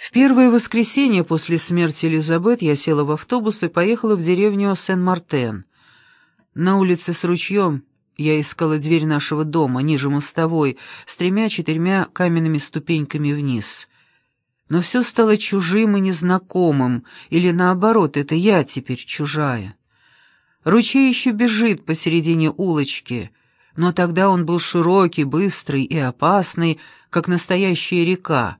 В первое воскресенье после смерти Элизабет я села в автобус и поехала в деревню Сен-Мартен. На улице с ручьем я искала дверь нашего дома, ниже мостовой, с тремя-четырьмя каменными ступеньками вниз. Но все стало чужим и незнакомым, или наоборот, это я теперь чужая. Ручей еще бежит посередине улочки, но тогда он был широкий, быстрый и опасный, как настоящая река,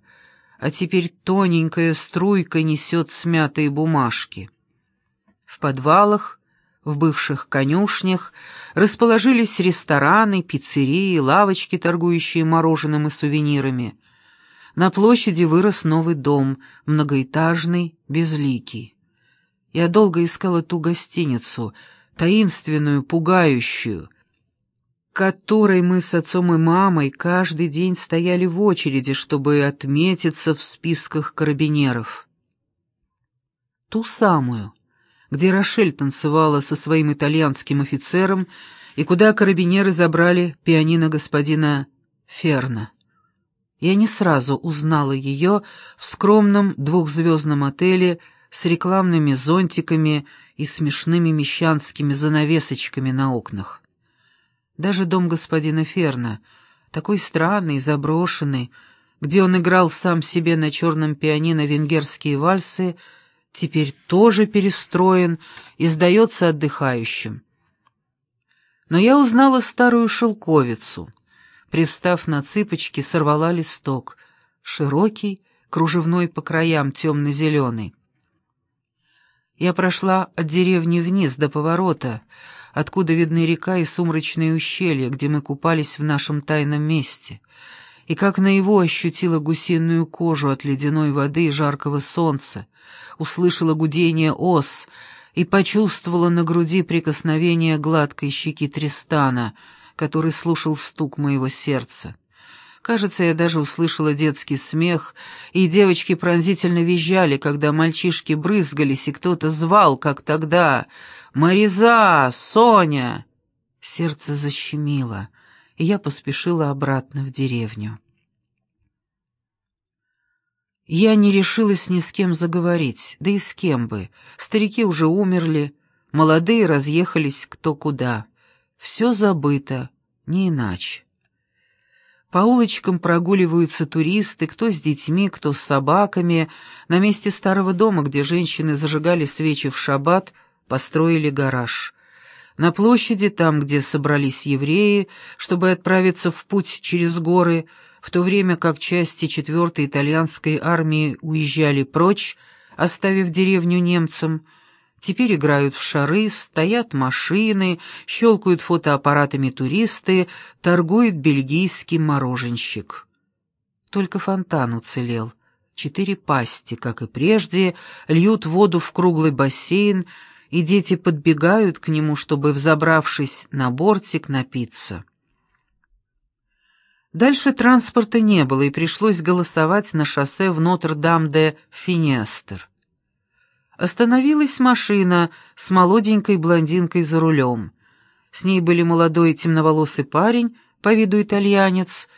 а теперь тоненькая струйка несет смятые бумажки. В подвалах, в бывших конюшнях расположились рестораны, пиццерии, лавочки, торгующие мороженым и сувенирами. На площади вырос новый дом, многоэтажный, безликий. Я долго искала ту гостиницу, таинственную, пугающую — которой мы с отцом и мамой каждый день стояли в очереди, чтобы отметиться в списках карабинеров. Ту самую, где Рошель танцевала со своим итальянским офицером и куда карабинеры забрали пианино господина Ферна. Я не сразу узнала ее в скромном двухзвездном отеле с рекламными зонтиками и смешными мещанскими занавесочками на окнах. Даже дом господина Ферна, такой странный, заброшенный, где он играл сам себе на черном пианино венгерские вальсы, теперь тоже перестроен и сдается отдыхающим. Но я узнала старую шелковицу. Привстав на цыпочки, сорвала листок. Широкий, кружевной по краям, темно-зеленый. Я прошла от деревни вниз до поворота, откуда видны река и сумрачные ущелья, где мы купались в нашем тайном месте, и как на его ощутила гусиную кожу от ледяной воды и жаркого солнца, услышала гудение ос и почувствовала на груди прикосновение гладкой щеки Тристана, который слушал стук моего сердца. Кажется, я даже услышала детский смех, и девочки пронзительно визжали, когда мальчишки брызгались, и кто-то звал, как тогда «Мариза! Соня!» Сердце защемило, и я поспешила обратно в деревню. Я не решилась ни с кем заговорить, да и с кем бы. Старики уже умерли, молодые разъехались кто куда. Все забыто, не иначе. По улочкам прогуливаются туристы, кто с детьми, кто с собаками. На месте старого дома, где женщины зажигали свечи в шаббат, построили гараж. На площади, там, где собрались евреи, чтобы отправиться в путь через горы, в то время как части 4-й итальянской армии уезжали прочь, оставив деревню немцам, Теперь играют в шары, стоят машины, щелкают фотоаппаратами туристы, торгует бельгийский мороженщик. Только фонтан уцелел. Четыре пасти, как и прежде, льют воду в круглый бассейн, и дети подбегают к нему, чтобы, взобравшись на бортик, напиться. Дальше транспорта не было, и пришлось голосовать на шоссе в Нотр-Дам-де-Финестер. Остановилась машина с молоденькой блондинкой за рулем. С ней были молодой темноволосый парень, по виду итальянец,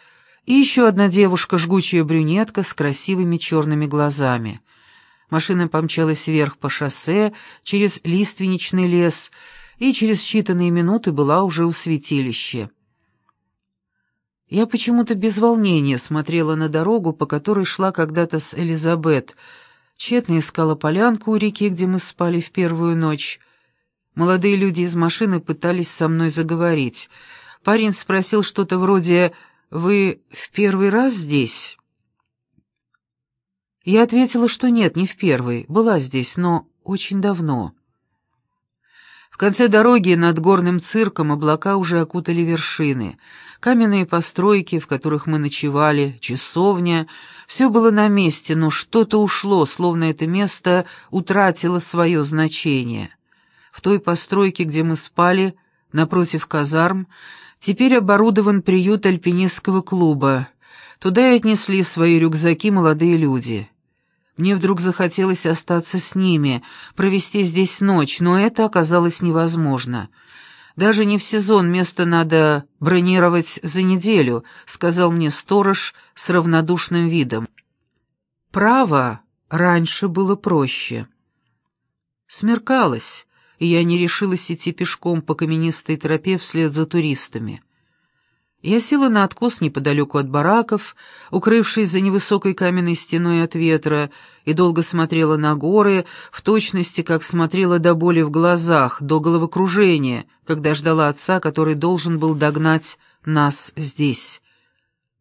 и еще одна девушка, жгучая брюнетка с красивыми черными глазами. Машина помчалась вверх по шоссе, через лиственничный лес, и через считанные минуты была уже у святилища. Я почему-то без волнения смотрела на дорогу, по которой шла когда-то с Элизабет — Тщетно искала полянку у реки, где мы спали в первую ночь. Молодые люди из машины пытались со мной заговорить. Парень спросил что-то вроде «Вы в первый раз здесь?» Я ответила, что нет, не в первый, была здесь, но очень давно. В конце дороги над горным цирком облака уже окутали вершины — Каменные постройки, в которых мы ночевали, часовня — все было на месте, но что-то ушло, словно это место утратило свое значение. В той постройке, где мы спали, напротив казарм, теперь оборудован приют альпинистского клуба. Туда и отнесли свои рюкзаки молодые люди. Мне вдруг захотелось остаться с ними, провести здесь ночь, но это оказалось невозможно — даже не в сезон, место надо бронировать за неделю», — сказал мне сторож с равнодушным видом. Право раньше было проще. Смеркалось, и я не решилась идти пешком по каменистой тропе вслед за туристами. Я села на откос неподалеку от бараков, укрывшись за невысокой каменной стеной от ветра, и долго смотрела на горы, в точности, как смотрела до боли в глазах, до головокружения, когда ждала отца, который должен был догнать нас здесь.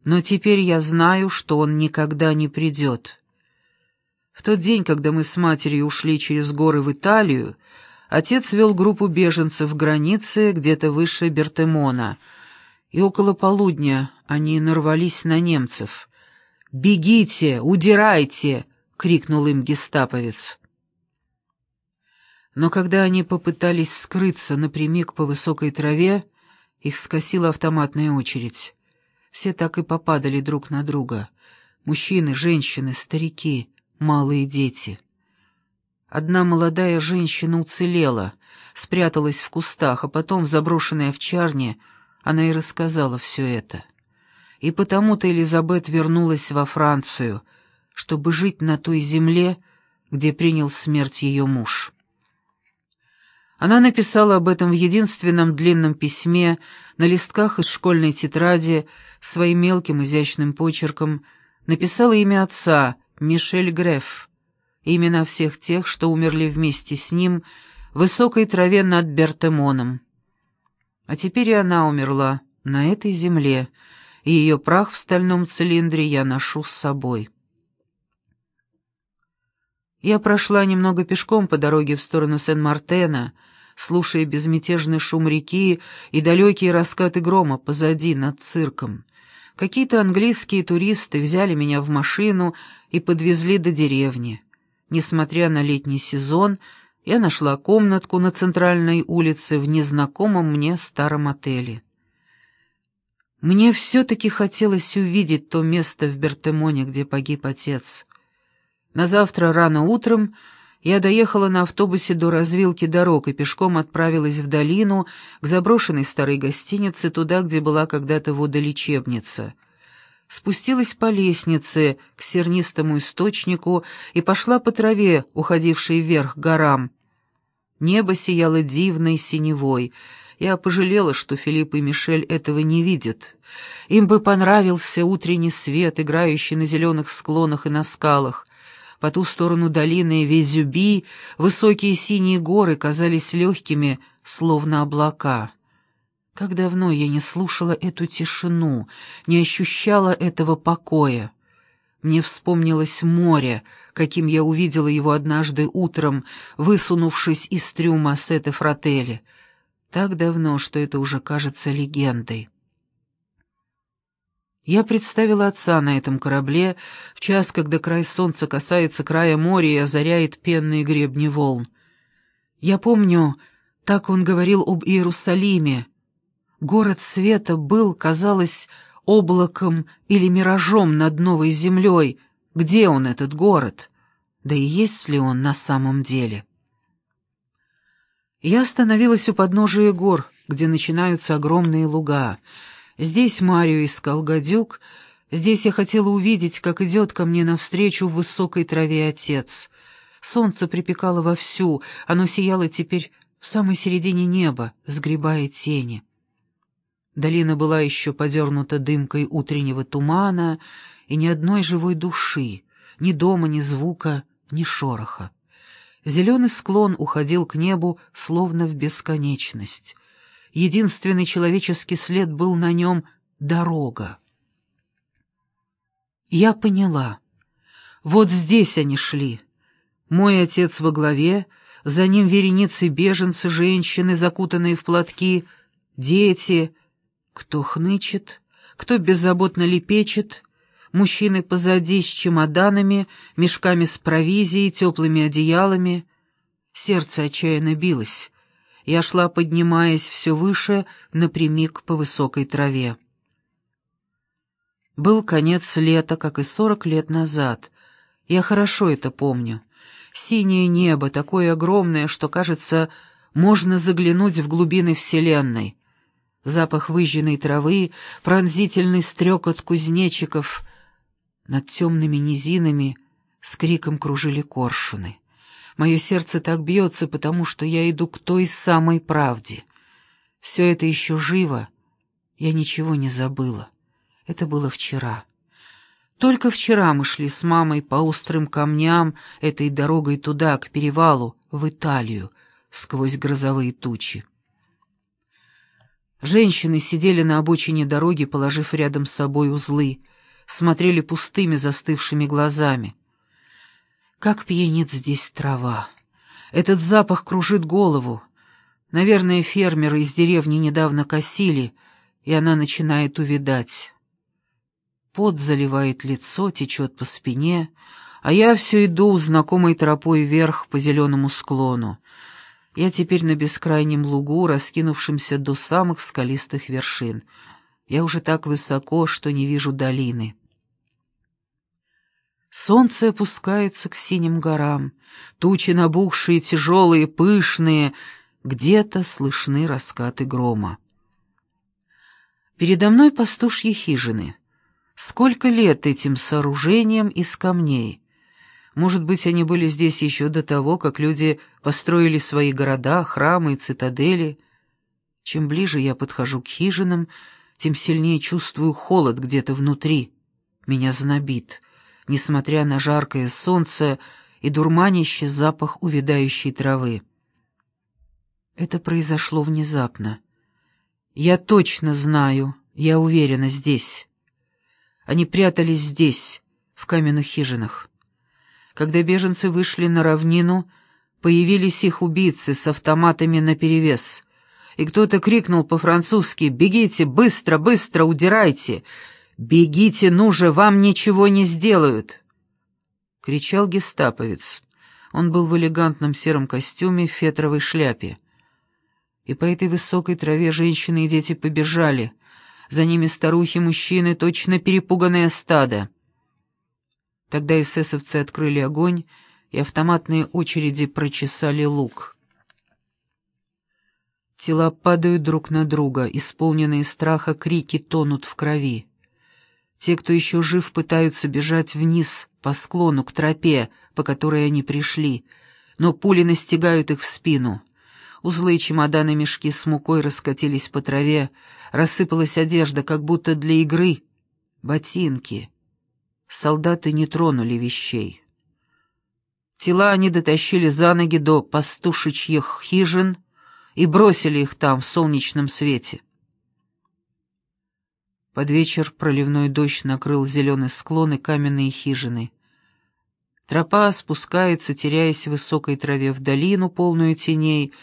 Но теперь я знаю, что он никогда не придет. В тот день, когда мы с матерью ушли через горы в Италию, отец вел группу беженцев в границе где-то выше Бертемона — и около полудня они нарвались на немцев. «Бегите! Удирайте!» — крикнул им гестаповец. Но когда они попытались скрыться напрямик по высокой траве, их скосила автоматная очередь. Все так и попадали друг на друга. Мужчины, женщины, старики, малые дети. Одна молодая женщина уцелела, спряталась в кустах, а потом в заброшенной овчарне — она и рассказала все это. И потому-то Элизабет вернулась во Францию, чтобы жить на той земле, где принял смерть ее муж. Она написала об этом в единственном длинном письме на листках из школьной тетради своим мелким изящным почерком, написала имя отца, Мишель Греф, имена всех тех, что умерли вместе с ним в высокой траве над Бертемоном. А теперь и она умерла на этой земле, и ее прах в стальном цилиндре я ношу с собой. Я прошла немного пешком по дороге в сторону Сен-Мартена, слушая безмятежный шум реки и далекие раскаты грома позади, над цирком. Какие-то английские туристы взяли меня в машину и подвезли до деревни. Несмотря на летний сезон, я нашла комнатку на центральной улице в незнакомом мне старом отеле. Мне все-таки хотелось увидеть то место в Бертемоне, где погиб отец. На завтра рано утром я доехала на автобусе до развилки дорог и пешком отправилась в долину, к заброшенной старой гостинице, туда, где была когда-то водолечебница. Спустилась по лестнице к сернистому источнику и пошла по траве, уходившей вверх горам. Небо сияло дивной синевой. Я пожалела, что Филипп и Мишель этого не видят. Им бы понравился утренний свет, играющий на зеленых склонах и на скалах. По ту сторону долины Везюби высокие синие горы казались легкими, словно облака. Как давно я не слушала эту тишину, не ощущала этого покоя. Мне вспомнилось море, каким я увидела его однажды утром, высунувшись из трюма Сета Фрателли. Так давно, что это уже кажется легендой. Я представила отца на этом корабле в час, когда край солнца касается края моря и озаряет пенные гребни волн. Я помню, так он говорил об Иерусалиме. Город света был, казалось, облаком или миражом над новой землей — где он, этот город? Да и есть ли он на самом деле? Я остановилась у подножия гор, где начинаются огромные луга. Здесь Марию искал гадюк, здесь я хотела увидеть, как идет ко мне навстречу в высокой траве отец. Солнце припекало вовсю, оно сияло теперь в самой середине неба, сгребая тени. Долина была еще подернута дымкой утреннего тумана, и ни одной живой души, ни дома, ни звука, ни шороха. Зеленый склон уходил к небу, словно в бесконечность. Единственный человеческий след был на нем — дорога. Я поняла. Вот здесь они шли. Мой отец во главе, за ним вереницы беженцы, женщины, закутанные в платки, дети. Кто хнычет, кто беззаботно лепечет, мужчины позади с чемоданами, мешками с провизией, теплыми одеялами. Сердце отчаянно билось. Я шла, поднимаясь все выше, напрямик по высокой траве. Был конец лета, как и сорок лет назад. Я хорошо это помню. Синее небо, такое огромное, что, кажется, можно заглянуть в глубины Вселенной. Запах выжженной травы, пронзительный стрекот кузнечиков — над темными низинами С криком кружили коршуны. Мое сердце так бьется, потому что я иду к той самой правде. Все это еще живо. Я ничего не забыла. Это было вчера. Только вчера мы шли с мамой по острым камням этой дорогой туда, к перевалу, в Италию, сквозь грозовые тучи. Женщины сидели на обочине дороги, положив рядом с собой узлы, смотрели пустыми застывшими глазами. Как пьянит здесь трава. Этот запах кружит голову. Наверное, фермеры из деревни недавно косили, и она начинает увидать. Пот заливает лицо, течет по спине, а я все иду знакомой тропой вверх по зеленому склону. Я теперь на бескрайнем лугу, раскинувшемся до самых скалистых вершин. Я уже так высоко, что не вижу долины. Солнце опускается к синим горам, тучи набухшие, тяжелые, пышные, где-то слышны раскаты грома. Передо мной пастушьи хижины — Сколько лет этим сооружениям из камней? Может быть, они были здесь еще до того, как люди построили свои города, храмы и цитадели? Чем ближе я подхожу к хижинам, тем сильнее чувствую холод где-то внутри. Меня знобит, несмотря на жаркое солнце и дурманящий запах увядающей травы. Это произошло внезапно. Я точно знаю, я уверена здесь. Они прятались здесь, в каменных хижинах. Когда беженцы вышли на равнину, появились их убийцы с автоматами наперевес, и кто-то крикнул по-французски «Бегите, быстро, быстро, удирайте! Бегите, ну же, вам ничего не сделают!» Кричал гестаповец. Он был в элегантном сером костюме в фетровой шляпе. И по этой высокой траве женщины и дети побежали — за ними старухи-мужчины, точно перепуганное стадо. Тогда эсэсовцы открыли огонь, и автоматные очереди прочесали луг. Тела падают друг на друга, исполненные страха крики тонут в крови. Те, кто еще жив, пытаются бежать вниз, по склону, к тропе, по которой они пришли, но пули настигают их в спину. Узлы, чемоданы, мешки с мукой раскатились по траве, Рассыпалась одежда, как будто для игры. Ботинки. Солдаты не тронули вещей. Тела они дотащили за ноги до пастушечьих хижин и бросили их там в солнечном свете. Под вечер проливной дождь накрыл зеленый склон и каменные хижины. Тропа спускается, теряясь в высокой траве в долину, полную теней,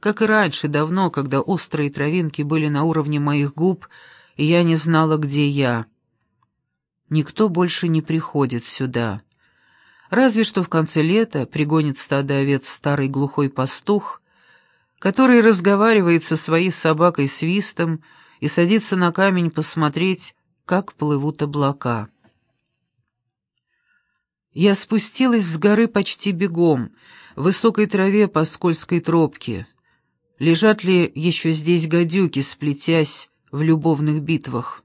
как и раньше, давно, когда острые травинки были на уровне моих губ, и я не знала, где я. Никто больше не приходит сюда. Разве что в конце лета пригонит стадо овец старый глухой пастух, который разговаривает со своей собакой свистом и садится на камень посмотреть, как плывут облака. Я спустилась с горы почти бегом, в высокой траве по скользкой тропке. Лежат ли еще здесь гадюки, сплетясь в любовных битвах?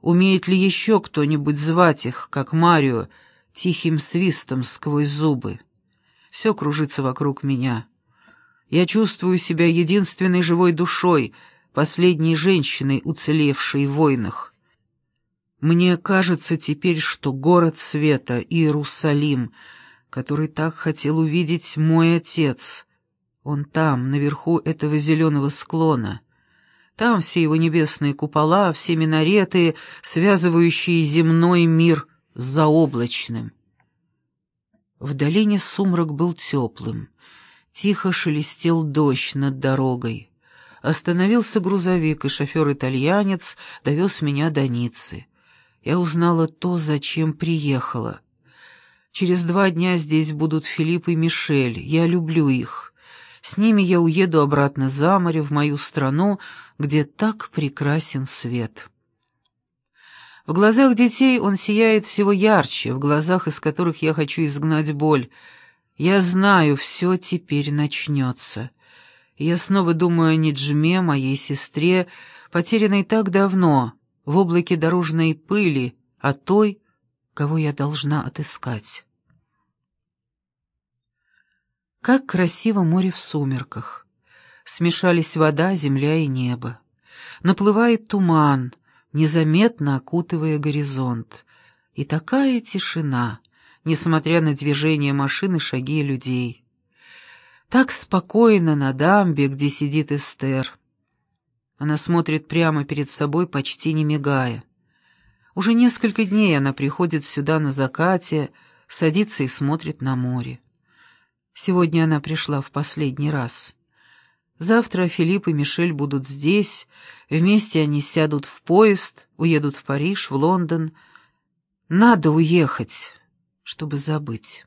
Умеет ли еще кто-нибудь звать их, как Марио, тихим свистом сквозь зубы? Все кружится вокруг меня. Я чувствую себя единственной живой душой, последней женщиной, уцелевшей в войнах. Мне кажется теперь, что город света, Иерусалим, который так хотел увидеть мой отец — он там, наверху этого зеленого склона. Там все его небесные купола, все минареты, связывающие земной мир с заоблачным. В долине сумрак был теплым. Тихо шелестел дождь над дорогой. Остановился грузовик, и шофер-итальянец довез меня до Ниццы. Я узнала то, зачем приехала. Через два дня здесь будут Филипп и Мишель. Я люблю их. С ними я уеду обратно за море, в мою страну, где так прекрасен свет. В глазах детей он сияет всего ярче, в глазах, из которых я хочу изгнать боль. Я знаю, все теперь начнется. Я снова думаю о Неджме, моей сестре, потерянной так давно, в облаке дорожной пыли, о той, кого я должна отыскать. Как красиво море в сумерках. Смешались вода, земля и небо. Наплывает туман, незаметно окутывая горизонт. И такая тишина, несмотря на движение машин и шаги людей. Так спокойно на дамбе, где сидит Эстер. Она смотрит прямо перед собой, почти не мигая. Уже несколько дней она приходит сюда на закате, садится и смотрит на море. Сегодня она пришла в последний раз. Завтра Филипп и Мишель будут здесь, вместе они сядут в поезд, уедут в Париж, в Лондон. Надо уехать, чтобы забыть.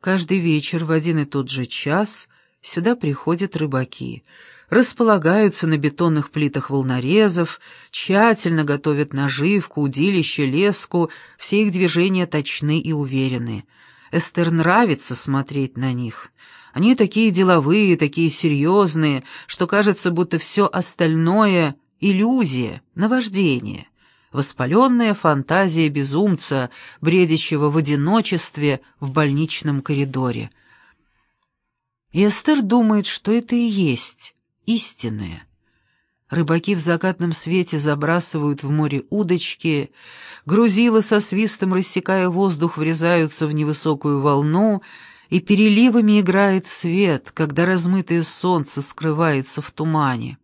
Каждый вечер в один и тот же час сюда приходят рыбаки, располагаются на бетонных плитах волнорезов, тщательно готовят наживку, удилище, леску, все их движения точны и уверены. Эстер нравится смотреть на них — они такие деловые, такие серьезные, что кажется, будто все остальное — иллюзия, наваждение, воспаленная фантазия безумца, бредящего в одиночестве в больничном коридоре. И Эстер думает, что это и есть истинное. Рыбаки в закатном свете забрасывают в море удочки, грузилы со свистом, рассекая воздух, врезаются в невысокую волну — и переливами играет свет, когда размытое солнце скрывается в тумане.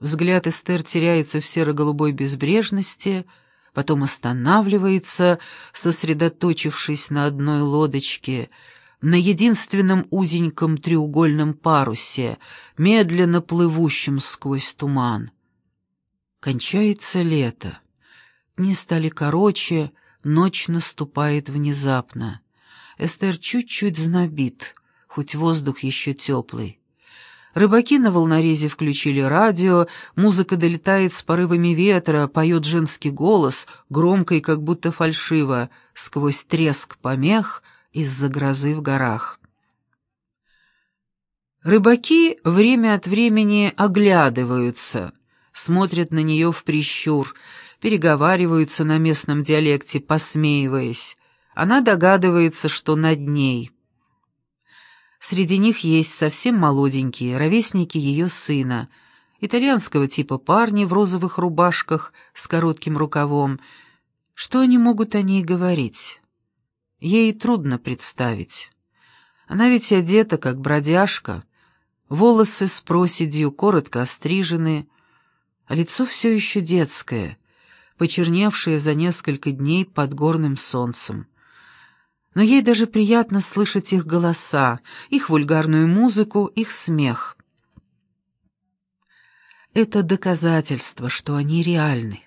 Взгляд Эстер теряется в серо-голубой безбрежности, потом останавливается, сосредоточившись на одной лодочке, на единственном узеньком треугольном парусе, медленно плывущем сквозь туман. Кончается лето. Дни стали короче, ночь наступает внезапно. Эстер чуть-чуть знобит, хоть воздух еще теплый. Рыбаки на волнорезе включили радио, музыка долетает с порывами ветра, поет женский голос, громко и как будто фальшиво, сквозь треск помех из-за грозы в горах. Рыбаки время от времени оглядываются, смотрят на нее в прищур, переговариваются на местном диалекте, посмеиваясь. Она догадывается, что над ней. Среди них есть совсем молоденькие, ровесники ее сына, итальянского типа парни в розовых рубашках с коротким рукавом. Что они могут о ней говорить? Ей трудно представить. Она ведь одета, как бродяжка, волосы с проседью коротко острижены, а лицо все еще детское, почерневшее за несколько дней под горным солнцем но ей даже приятно слышать их голоса, их вульгарную музыку, их смех. Это доказательство, что они реальны,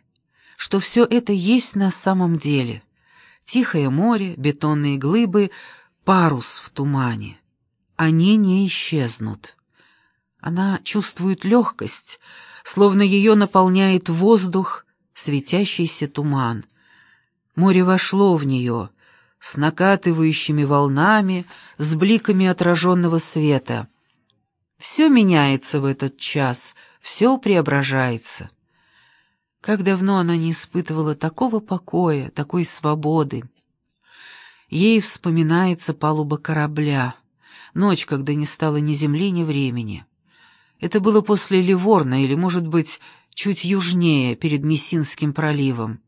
что все это есть на самом деле. Тихое море, бетонные глыбы, парус в тумане. Они не исчезнут. Она чувствует легкость, словно ее наполняет воздух, светящийся туман. Море вошло в нее — с накатывающими волнами, с бликами отраженного света. Все меняется в этот час, все преображается. Как давно она не испытывала такого покоя, такой свободы. Ей вспоминается палуба корабля, ночь, когда не стало ни земли, ни времени. Это было после Ливорна или, может быть, чуть южнее, перед Мессинским проливом.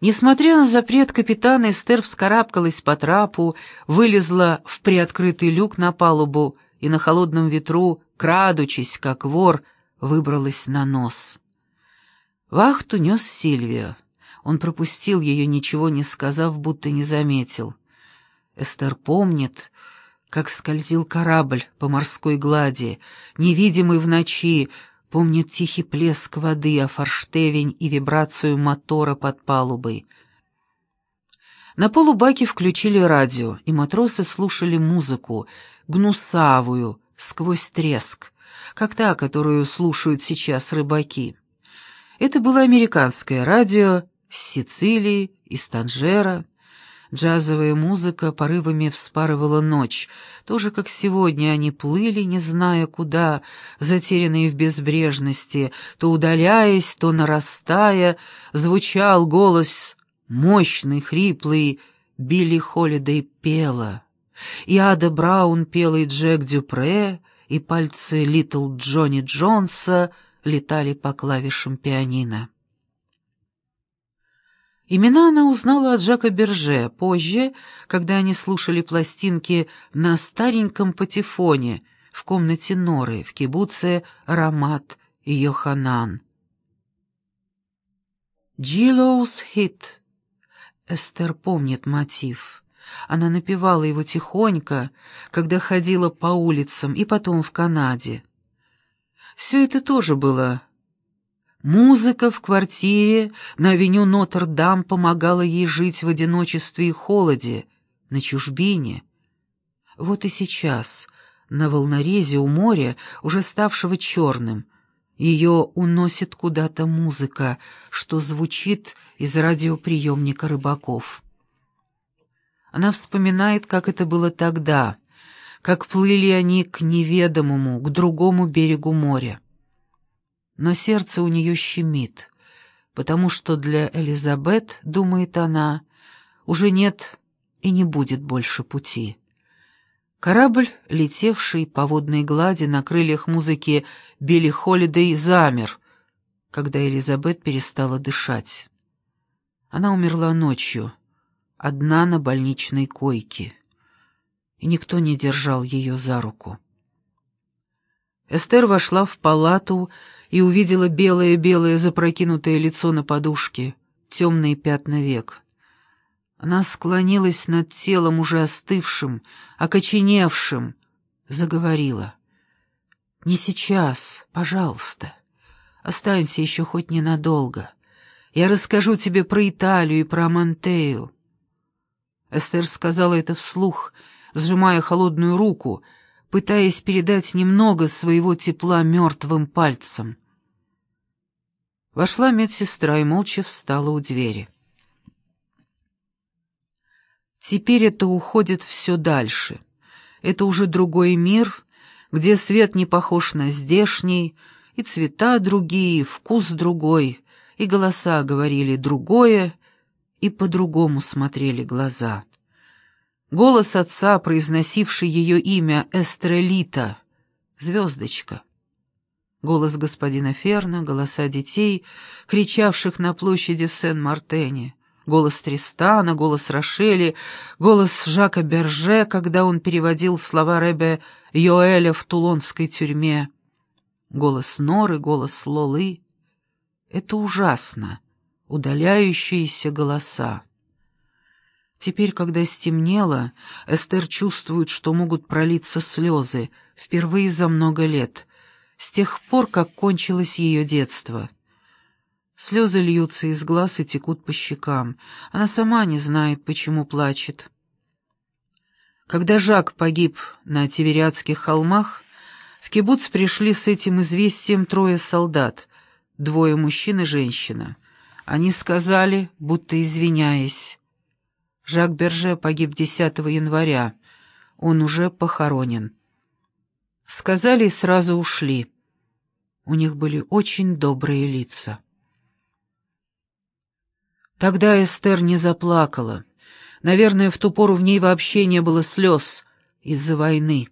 Несмотря на запрет капитана, Эстер вскарабкалась по трапу, вылезла в приоткрытый люк на палубу и на холодном ветру, крадучись, как вор, выбралась на нос. Вахту нес Сильвия. Он пропустил ее, ничего не сказав, будто не заметил. Эстер помнит, как скользил корабль по морской глади, невидимый в ночи, помнит тихий плеск воды, о форштевень и вибрацию мотора под палубой. На полубаке включили радио, и матросы слушали музыку, гнусавую, сквозь треск, как та, которую слушают сейчас рыбаки. Это было американское радио с Сицилии, из Танжера, Джазовая музыка порывами вспарывала ночь. Тоже, как сегодня, они плыли, не зная куда, затерянные в безбрежности, то удаляясь, то нарастая, звучал голос мощный, хриплый, Билли Холидей пела, и Ада Браун пела, и Джек Дюпре, и пальцы Литл Джонни Джонса летали по клавишам пианино. Имена она узнала от Жака Берже позже, когда они слушали пластинки на стареньком патефоне в комнате Норы в кибуце Рамат и Йоханан. «Джиллоус Хит». Эстер помнит мотив. Она напевала его тихонько, когда ходила по улицам и потом в Канаде. Все это тоже было Музыка в квартире на авеню Нотр-Дам помогала ей жить в одиночестве и холоде, на чужбине. Вот и сейчас, на волнорезе у моря, уже ставшего черным, ее уносит куда-то музыка, что звучит из радиоприемника рыбаков. Она вспоминает, как это было тогда, как плыли они к неведомому, к другому берегу моря но сердце у нее щемит, потому что для Элизабет, думает она, уже нет и не будет больше пути. Корабль, летевший по водной глади на крыльях музыки Билли Холидей, замер, когда Элизабет перестала дышать. Она умерла ночью, одна на больничной койке, и никто не держал ее за руку. Эстер вошла в палату и увидела белое-белое запрокинутое лицо на подушке, темные пятна век. Она склонилась над телом уже остывшим, окоченевшим, заговорила. «Не сейчас, пожалуйста. Останься еще хоть ненадолго. Я расскажу тебе про Италию и про Монтею». Эстер сказала это вслух, сжимая холодную руку, пытаясь передать немного своего тепла мертвым пальцем. Вошла медсестра и молча встала у двери. Теперь это уходит все дальше. Это уже другой мир, где свет не похож на здешний, и цвета другие, и вкус другой, и голоса говорили другое, и по-другому смотрели глаза. Голос отца, произносивший ее имя Эстрелита, звездочка. Голос господина Ферна, голоса детей, кричавших на площади в Сен-Мартене, голос Тристана, голос Рошели, голос Жака Берже, когда он переводил слова Ребе Йоэля в тулонской тюрьме, голос Норы, голос Лолы. Это ужасно, удаляющиеся голоса. Теперь, когда стемнело, Эстер чувствует, что могут пролиться слезы, впервые за много лет, с тех пор, как кончилось ее детство. Слезы льются из глаз и текут по щекам. Она сама не знает, почему плачет. Когда Жак погиб на Тивериадских холмах, в кибуц пришли с этим известием трое солдат, двое мужчин и женщина. Они сказали, будто извиняясь, Жак Берже погиб 10 января. Он уже похоронен. Сказали и сразу ушли. У них были очень добрые лица. Тогда Эстер не заплакала. Наверное, в ту пору в ней вообще не было слез из-за войны.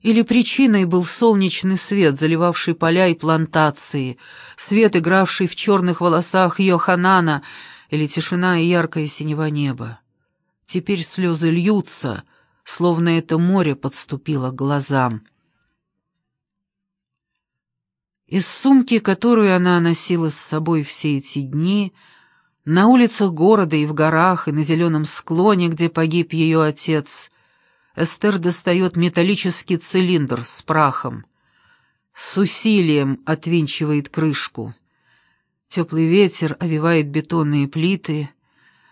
Или причиной был солнечный свет, заливавший поля и плантации, свет, игравший в черных волосах Йоханана, или тишина и яркое синего неба. Теперь слезы льются, словно это море подступило к глазам. Из сумки, которую она носила с собой все эти дни, на улицах города и в горах, и на зеленом склоне, где погиб ее отец, Эстер достает металлический цилиндр с прахом, с усилием отвинчивает крышку — Теплый ветер овивает бетонные плиты.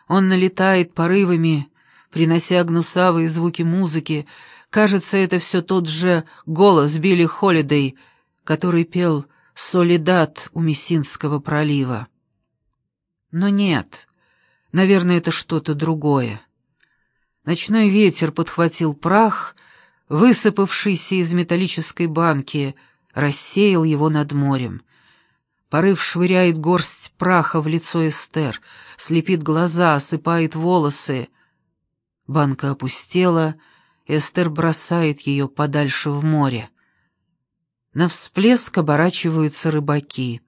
Он налетает порывами, принося гнусавые звуки музыки. Кажется, это все тот же голос Билли Холидей, который пел «Солидат» у Мессинского пролива. Но нет, наверное, это что-то другое. Ночной ветер подхватил прах, высыпавшийся из металлической банки, рассеял его над морем. Порыв швыряет горсть праха в лицо Эстер, слепит глаза, осыпает волосы. Банка опустела, Эстер бросает ее подальше в море. На всплеск оборачиваются рыбаки.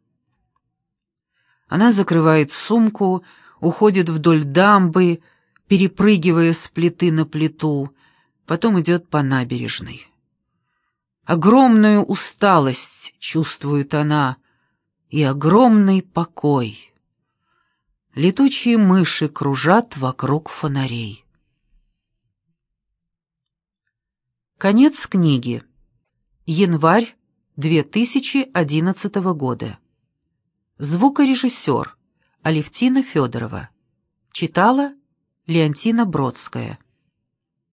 Она закрывает сумку, уходит вдоль дамбы, перепрыгивая с плиты на плиту, потом идет по набережной. Огромную усталость чувствует она и огромный покой. Летучие мыши кружат вокруг фонарей. Конец книги. Январь 2011 года. Звукорежиссер Алевтина Федорова. Читала Леонтина Бродская.